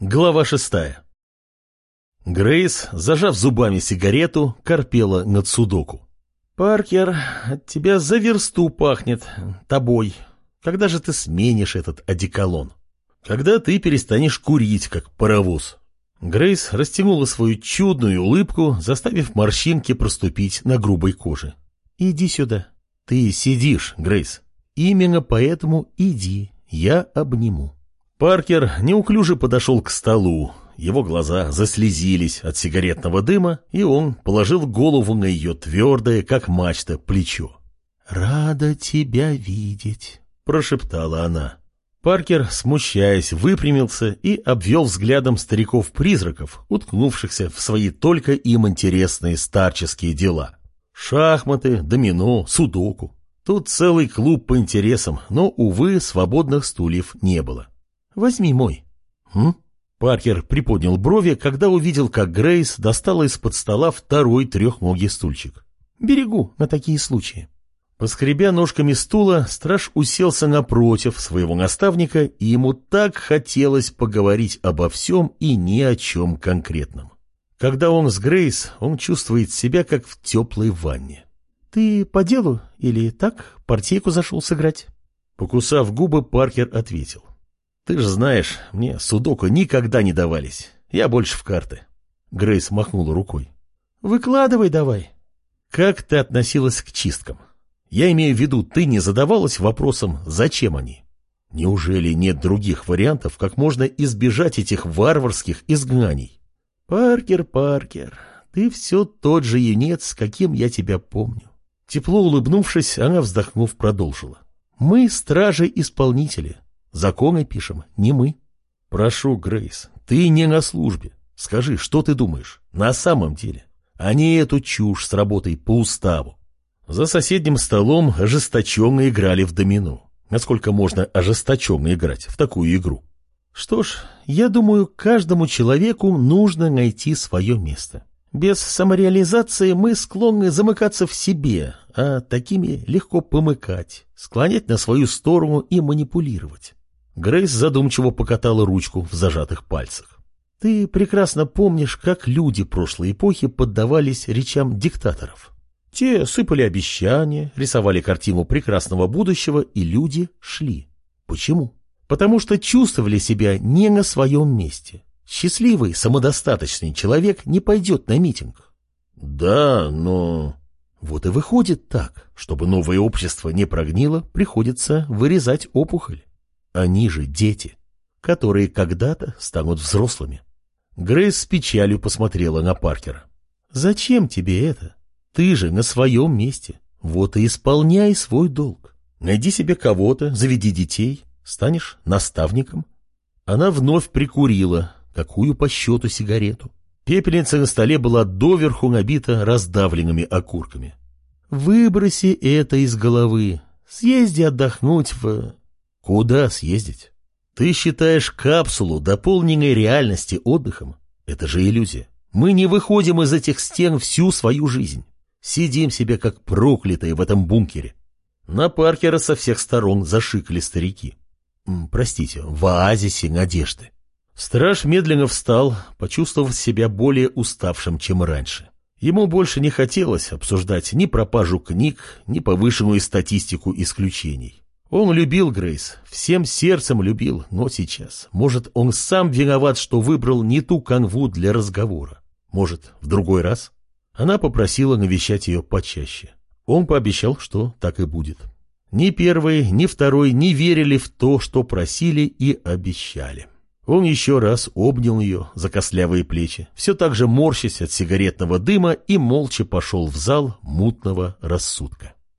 Глава шестая. Грейс, зажав зубами сигарету, корпела над судоку. «Паркер, от тебя за версту пахнет. Тобой. Когда же ты сменишь этот одеколон? Когда ты перестанешь курить, как паровоз?» Грейс растянула свою чудную улыбку, заставив морщинки проступить на грубой коже. «Иди сюда. Ты сидишь, Грейс. Именно поэтому иди, я обниму». Паркер неуклюже подошел к столу. Его глаза заслезились от сигаретного дыма, и он положил голову на ее твердое, как мачта, плечо. «Рада тебя видеть», — прошептала она. Паркер, смущаясь, выпрямился и обвел взглядом стариков-призраков, уткнувшихся в свои только им интересные старческие дела. Шахматы, домино, судоку. Тут целый клуб по интересам, но, увы, свободных стульев не было. Возьми мой». «М?» Паркер приподнял брови, когда увидел, как Грейс достала из-под стола второй трехногий стульчик. «Берегу на такие случаи». Поскребя ножками стула, страж уселся напротив своего наставника, и ему так хотелось поговорить обо всем и ни о чем конкретном. Когда он с Грейс, он чувствует себя как в теплой ванне. «Ты по делу или так партийку зашел сыграть?» Покусав губы, Паркер ответил. Ты же знаешь, мне судоку никогда не давались. Я больше в карты. Грейс махнула рукой. Выкладывай давай. Как ты относилась к чисткам? Я имею в виду, ты не задавалась вопросом, зачем они? Неужели нет других вариантов, как можно избежать этих варварских изгнаний? Паркер, Паркер, ты все тот же юнец, каким я тебя помню. Тепло улыбнувшись, она, вздохнув, продолжила. Мы стражи-исполнители. Законы пишем, не мы. Прошу, Грейс, ты не на службе. Скажи, что ты думаешь на самом деле, а не эту чушь с работой по уставу. За соседним столом ожесточенно играли в домино. Насколько можно ожесточенно играть в такую игру? Что ж, я думаю, каждому человеку нужно найти свое место. Без самореализации мы склонны замыкаться в себе, а такими легко помыкать, склонять на свою сторону и манипулировать. Грейс задумчиво покатала ручку в зажатых пальцах. Ты прекрасно помнишь, как люди прошлой эпохи поддавались речам диктаторов. Те сыпали обещания, рисовали картину прекрасного будущего, и люди шли. Почему? Потому что чувствовали себя не на своем месте. Счастливый, самодостаточный человек не пойдет на митинг. Да, но... Вот и выходит так, чтобы новое общество не прогнило, приходится вырезать опухоль. Они же дети, которые когда-то станут взрослыми. Грейс с печалью посмотрела на Паркера. «Зачем тебе это? Ты же на своем месте. Вот и исполняй свой долг. Найди себе кого-то, заведи детей, станешь наставником». Она вновь прикурила, какую по счету сигарету. Пепельница на столе была доверху набита раздавленными окурками. «Выброси это из головы. Съезди отдохнуть в... Куда съездить? Ты считаешь капсулу дополненной реальности отдыхом? Это же иллюзия. Мы не выходим из этих стен всю свою жизнь. Сидим себе как проклятые в этом бункере. На Паркера со всех сторон зашикали старики. Простите, в оазисе надежды. Страж медленно встал, почувствовав себя более уставшим, чем раньше. Ему больше не хотелось обсуждать ни пропажу книг, ни повышенную статистику исключений. Он любил Грейс, всем сердцем любил, но сейчас, может, он сам виноват, что выбрал не ту канву для разговора. Может, в другой раз? Она попросила навещать ее почаще. Он пообещал, что так и будет. Ни первый, ни второй не верили в то, что просили и обещали. Он еще раз обнял ее за костлявые плечи, все так же морщась от сигаретного дыма и молча пошел в зал мутного рассудка.